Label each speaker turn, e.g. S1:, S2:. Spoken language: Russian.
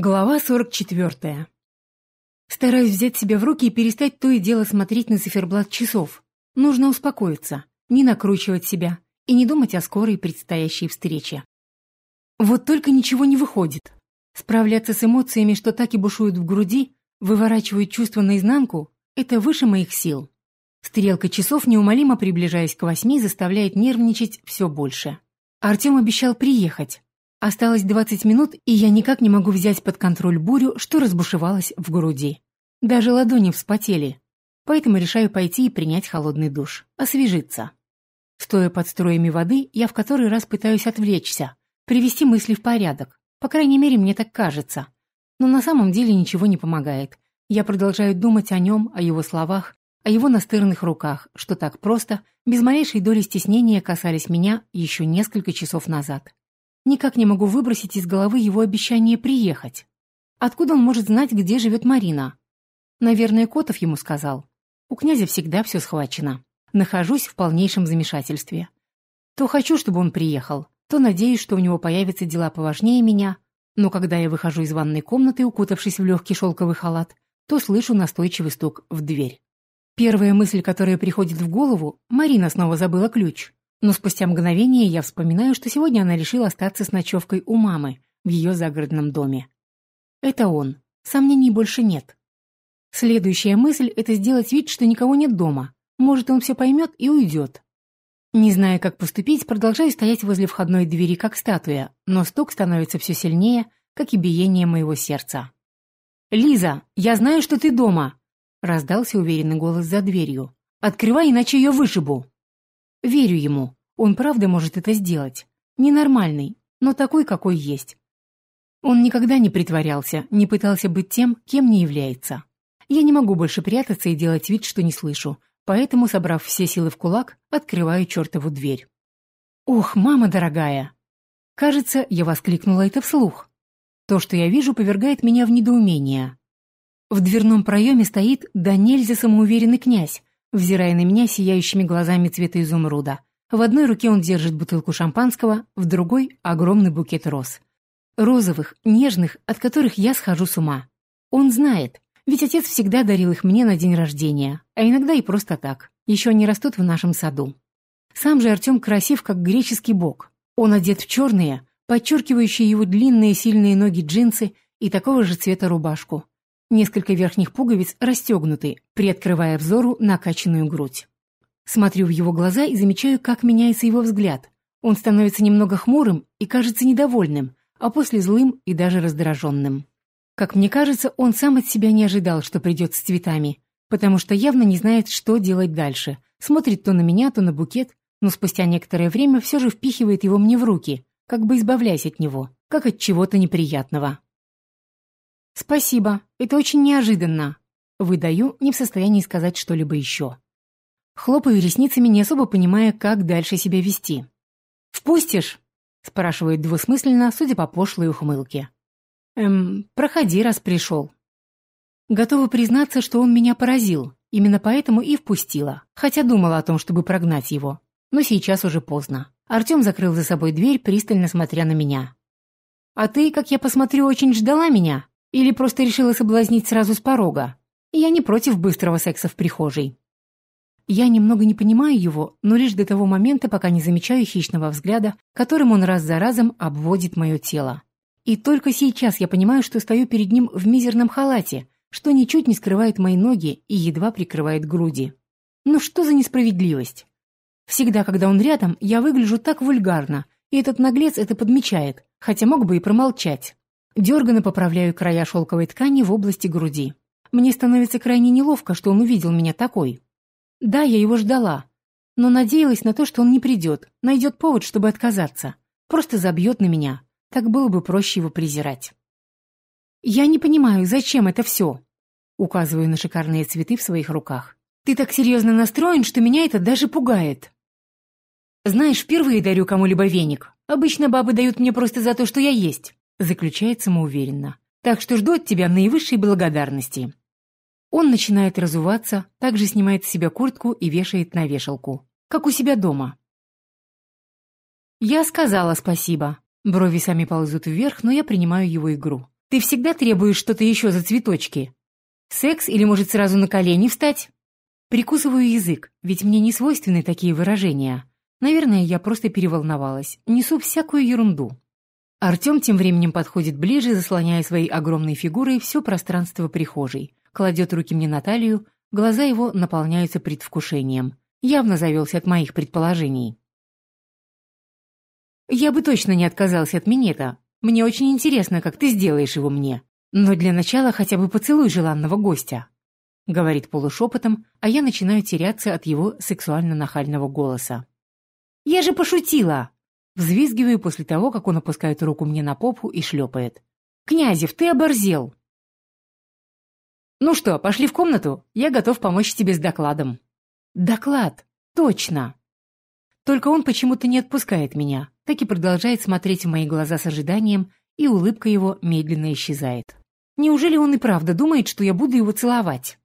S1: Глава 44. Стараюсь взять себя в руки и перестать то и дело смотреть на циферблат часов. Нужно успокоиться, не накручивать себя и не думать о скорой предстоящей встрече. Вот только ничего не выходит. Справляться с эмоциями, что так и бушуют в груди, выворачивают чувства наизнанку, это выше моих сил. Стрелка часов, неумолимо приближаясь к восьми, заставляет нервничать все больше. Артем обещал приехать. Осталось двадцать минут, и я никак не могу взять под контроль бурю, что разбушевалась в груди. Даже ладони вспотели. Поэтому решаю пойти и принять холодный душ. Освежиться. Стоя под струями воды, я в который раз пытаюсь отвлечься, привести мысли в порядок. По крайней мере, мне так кажется. Но на самом деле ничего не помогает. Я продолжаю думать о нем, о его словах, о его настырных руках, что так просто, без малейшей доли стеснения касались меня еще несколько часов назад. Никак не могу выбросить из головы его обещание приехать. Откуда он может знать, где живет Марина? Наверное, Котов ему сказал. У князя всегда все схвачено. Нахожусь в полнейшем замешательстве. То хочу, чтобы он приехал, то надеюсь, что у него появятся дела поважнее меня, но когда я выхожу из ванной комнаты, укутавшись в легкий шелковый халат, то слышу настойчивый стук в дверь. Первая мысль, которая приходит в голову, Марина снова забыла ключ. Но спустя мгновение я вспоминаю, что сегодня она решила остаться с ночевкой у мамы в ее загородном доме. Это он. Сомнений больше нет. Следующая мысль — это сделать вид, что никого нет дома. Может, он все поймет и уйдет. Не зная, как поступить, продолжаю стоять возле входной двери, как статуя, но стук становится все сильнее, как и биение моего сердца. «Лиза, я знаю, что ты дома!» — раздался уверенный голос за дверью. «Открывай, иначе ее вышибу!» Верю ему. Он правда может это сделать. Ненормальный, но такой, какой есть. Он никогда не притворялся, не пытался быть тем, кем не является. Я не могу больше прятаться и делать вид, что не слышу, поэтому, собрав все силы в кулак, открываю чертову дверь. «Ох, мама дорогая!» Кажется, я воскликнула это вслух. То, что я вижу, повергает меня в недоумение. В дверном проеме стоит да нельзя самоуверенный князь, взирая на меня сияющими глазами цвета изумруда. В одной руке он держит бутылку шампанского, в другой — огромный букет роз. Розовых, нежных, от которых я схожу с ума. Он знает, ведь отец всегда дарил их мне на день рождения, а иногда и просто так. Еще они растут в нашем саду. Сам же Артем красив, как греческий бог. Он одет в черные, подчеркивающие его длинные сильные ноги джинсы и такого же цвета рубашку. Несколько верхних пуговиц расстегнуты, приоткрывая взору накачанную грудь. Смотрю в его глаза и замечаю, как меняется его взгляд. Он становится немного хмурым и кажется недовольным, а после злым и даже раздраженным. Как мне кажется, он сам от себя не ожидал, что придет с цветами, потому что явно не знает, что делать дальше. Смотрит то на меня, то на букет, но спустя некоторое время все же впихивает его мне в руки, как бы избавляясь от него, как от чего-то неприятного. «Спасибо, это очень неожиданно». Выдаю, не в состоянии сказать что-либо еще. Хлопаю ресницами, не особо понимая, как дальше себя вести. «Впустишь?» — спрашивает двусмысленно, судя по пошлой ухмылке. «Эм, проходи, раз пришел». Готова признаться, что он меня поразил, именно поэтому и впустила, хотя думала о том, чтобы прогнать его. Но сейчас уже поздно. Артем закрыл за собой дверь, пристально смотря на меня. «А ты, как я посмотрю, очень ждала меня?» Или просто решила соблазнить сразу с порога. Я не против быстрого секса в прихожей. Я немного не понимаю его, но лишь до того момента, пока не замечаю хищного взгляда, которым он раз за разом обводит мое тело. И только сейчас я понимаю, что стою перед ним в мизерном халате, что ничуть не скрывает мои ноги и едва прикрывает груди. Ну что за несправедливость? Всегда, когда он рядом, я выгляжу так вульгарно, и этот наглец это подмечает, хотя мог бы и промолчать. Дерганно поправляю края шелковой ткани в области груди. Мне становится крайне неловко, что он увидел меня такой. Да, я его ждала, но надеялась на то, что он не придет, найдет повод, чтобы отказаться. Просто забьет на меня. Так было бы проще его презирать. «Я не понимаю, зачем это все?» Указываю на шикарные цветы в своих руках. «Ты так серьезно настроен, что меня это даже пугает». «Знаешь, впервые дарю кому-либо веник. Обычно бабы дают мне просто за то, что я есть заключает самоуверенно. Так что жду от тебя наивысшей благодарности. Он начинает разуваться, также снимает с себя куртку и вешает на вешалку. Как у себя дома. Я сказала спасибо. Брови сами ползут вверх, но я принимаю его игру. Ты всегда требуешь что-то еще за цветочки? Секс или, может, сразу на колени встать? Прикусываю язык, ведь мне не свойственны такие выражения. Наверное, я просто переволновалась. Несу всякую ерунду. Артем тем временем подходит ближе, заслоняя своей огромной фигурой все пространство прихожей. Кладет руки мне на талию, глаза его наполняются предвкушением. Явно завелся от моих предположений. Я бы точно не отказался от минета. Мне очень интересно, как ты сделаешь его мне. Но для начала хотя бы поцелуй желанного гостя. Говорит полушепотом, а я начинаю теряться от его сексуально-нахального голоса. «Я же пошутила!» Взвизгиваю после того, как он опускает руку мне на попу и шлепает. «Князев, ты оборзел!» «Ну что, пошли в комнату? Я готов помочь тебе с докладом». «Доклад! Точно!» Только он почему-то не отпускает меня, так и продолжает смотреть в мои глаза с ожиданием, и улыбка его медленно исчезает. Неужели он и правда думает, что я буду его целовать?